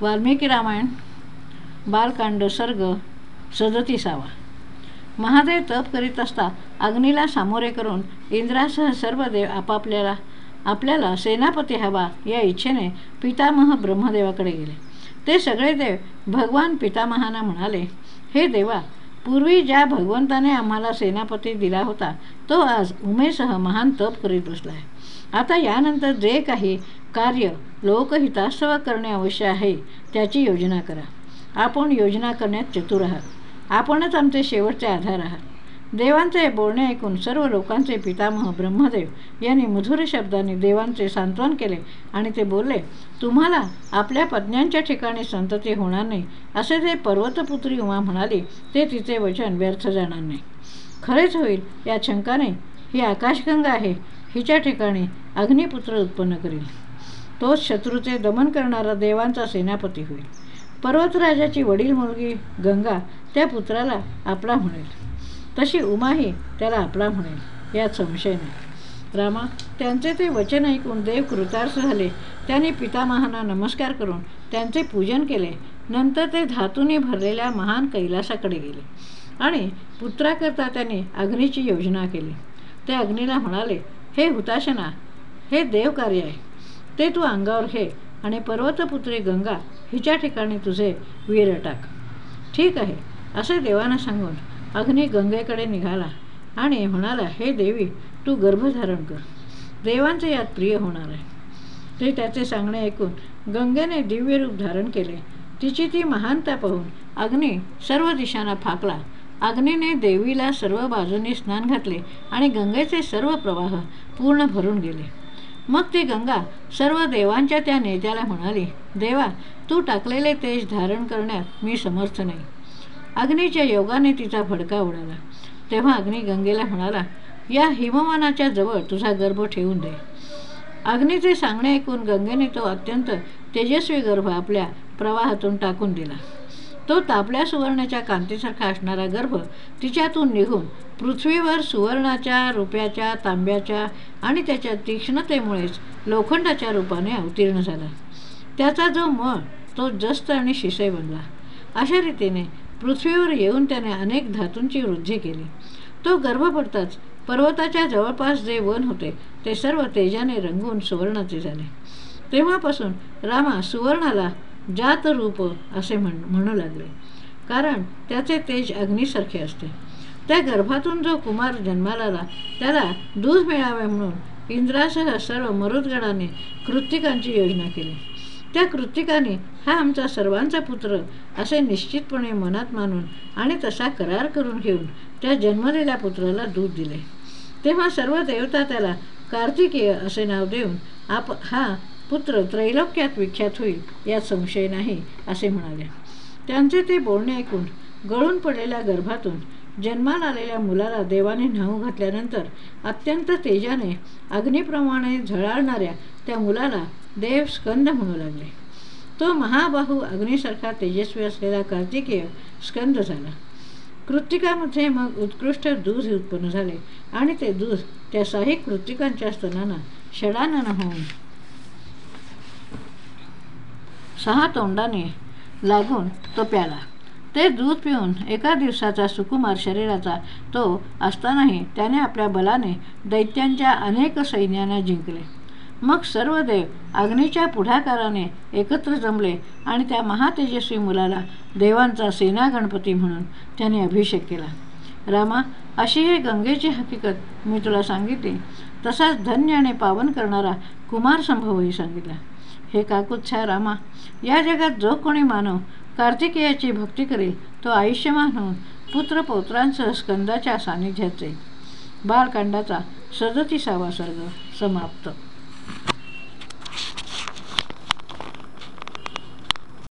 वाल्मिकी रामायण बालकांड सर्ग सदतीसावा. महादेव तप करीत असता अग्नीला सामोरे करून इंद्रासह सर्व देव आपापल्याला आपल्याला सेनापती हवा या इच्छेने पितामह ब्रह्मदेवाकडे गेले. ते सगळे देव भगवान पितामहांना म्हणाले हे देवा पूर्वी ज्या भगवंताने आम्हाला सेनापती दिला होता तो आज उमेसह महान तप करीत बसला आहे आता यानंतर जे काही कार्य लोकहितास्तव करणे आवश्यक आहे त्याची योजना करा. आपण योजना करण्यात चतुर आहात. आपणच आमचे शेवटचे आधार आहात. देवांचे बोलणे ऐकून सर्व लोकांचे पितामह ब्रह्मदेव यांनी मधुर शब्दाने देवांचे सांत्वन केले आणि ते बोलले तुम्हाला आपल्या पत्न्यांच्या ठिकाणी संतती होणार नाही. असे जे पर्वतपुत्री उमा म्हणाली ते तिचे वचन व्यर्थ जाणार नाही. खरेच होईल या शंकाने. ही आकाशगंगा आहे. हिच्या ठिकाणी अग्निपुत्र उत्पन्न करील. तोच शत्रूचे दमन करणारा देवांचा सेनापती होईल. पर्वतराजाची वडील मुलगी गंगा त्या पुत्राला आपला म्हणेल. तशी उमाही त्याला आपला म्हणेल यात संशय नाही. रामा त्यांचे ते वचन ऐकून देव कृतार्थ झाले. त्याने पितामहांना नमस्कार करून त्यांचे पूजन केले. नंतर ते धातूने भरलेल्या महान कैलासाकडे गेले आणि पुत्राकरता त्यांनी अग्नीची योजना केली. ते अग्नीला म्हणाले हे हुताशना हे देवकार्य आहे. ते तू अंगावर घे आणि पर्वतपुत्री गंगा हिच्या ठिकाणी तुझे वीर टाक. ठीक आहे असे देवानं सांगून अग्नी गंगेकडे निघाला आणि म्हणाला हे देवी तू गर्भधारण कर. देवांचे यात प्रिय होणार आहे. ते त्याचे सांगणे ऐकून गंगेने दिव्य रूप धारण केले. तिची ती महानता पाहून अग्नी सर्व दिशांना फाकला अग्नीने देवीला सर्व बाजूंनी स्नान घातले आणि गंगेचे सर्व प्रवाह पूर्ण भरून गेले. मग ती गंगा सर्व देवांच्या त्या नेत्याला म्हणाली देवा तू टाकलेले तेज धारण करण्यात मी समर्थ नाही. अग्नीच्या योगाने तिचा भडका उडाला. तेव्हा अग्नी गंगेला म्हणाला या हिममानाच्या जवळ तुझा गर्भ ठेवून दे. अग्नीचे सांगणे ऐकून गंगेने तो अत्यंत तेजस्वी गर्भ आपल्या प्रवाहातून टाकून दिला. तो तापल्या सुवर्णाच्या कांतीसारखा असणारा गर्भ तिच्यातून निघून पृथ्वीवर सुवर्णाच्या रुपयाच्या तांब्याच्या आणि त्याच्या तीक्ष्णतेमुळेच लोखंडाच्या रूपाने अवतीर्ण झाला. त्याचा जो मळ तो जस्त आणि शिसे बनला. अशा रीतीने पृथ्वीवर येऊन त्याने अनेक धातूंची वृद्धी केली. तो गर्भ पडताच पर्वताच्या जवळपास जे वन होते ते सर्व तेजाने रंगून सुवर्णाचे झाले. तेव्हापासून रामा सुवर्णाला जात रूप असे म्हण म्हणू लागले. कारण त्याचे तेज अग्नीसारखे असते. त्या गर्भातून जो कुमार जन्माला आला त्याला दूध मिळावे म्हणून इंद्रासह सर्व मरुदगणाने कृत्तिकांची योजना केली. त्या कृत्तिकाने हा आमचा सर्वांचा पुत्र असे निश्चितपणे मनात मानून आणि तसा करार करून घेऊन त्या जन्मलेल्या पुत्राला दूध दिले. तेव्हा सर्व देवता त्याला कार्तिकेय असे नाव देऊन आप हा पुत्र त्रैलोक्यात विख्यात होईल यात संशय नाही असे म्हणाले. त्यांचे ते बोलणे ऐकून गळून पडलेल्या गर्भातून जन्माला आलेल्या मुलाला देवाने न्हाऊ घातल्यानंतर अत्यंत तेजाने अग्निप्रमाणे झळाळणाऱ्या त्या मुलाला देव स्कंद म्हणू लागले. तो महाबाहू अग्निसारखा तेजस्वी असलेला कार्तिकेय स्कंद झाला. कृत्तिकामध्ये मग उत्कृष्ट दूध उत्पन्न झाले आणि ते दूध त्या साही कृत्तिकांच्या स्तनांना षडानन होऊन सहा तोंडाने लागून तो प्याला. ते दूध पिऊन एका दिवसाचा सुकुमार शरीराचा तो असतानाही त्याने आपल्या बलाने दैत्यांच्या अनेक सैन्यांना जिंकले. मग सर्व देव अग्नीच्या पुढाकाराने एकत्र जमले आणि त्या महातेजस्वी मुलाला देवांचा सेना गणपती म्हणून त्याने अभिषेक केला. रामा अशी ही गंगेची हकीकत मी तुला सांगितली. तसाच धन्य आणि पावन करणारा कुमार संभवही सांगितला. हे काकुच्छा रामा. या जगात जो कोणी मानव कार्तिकेयाची भक्ती करेल तो आयुष्यमान होऊन पुत्रपौत्रांसह स्कंदाच्या सानिध्यात जाईल. बालकांडाचा सदतीसावा सर्ग समाप्त.